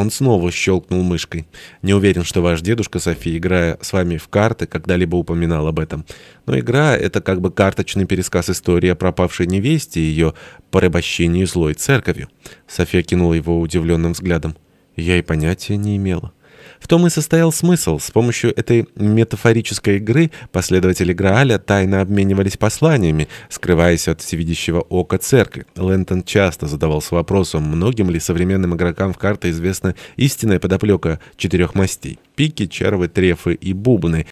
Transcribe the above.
Он снова щелкнул мышкой. «Не уверен, что ваш дедушка Софи, играя с вами в карты, когда-либо упоминал об этом. Но игра — это как бы карточный пересказ истории о пропавшей невесте и ее порабощении злой церковью». София кинула его удивленным взглядом. «Я и понятия не имела». В том и состоял смысл. С помощью этой метафорической игры последователи Грааля тайно обменивались посланиями, скрываясь от всевидящего ока церкви. Лэнтон часто задавался вопросом, многим ли современным игрокам в карты известна истинная подоплека четырех мастей — пики, червы, трефы и бубны,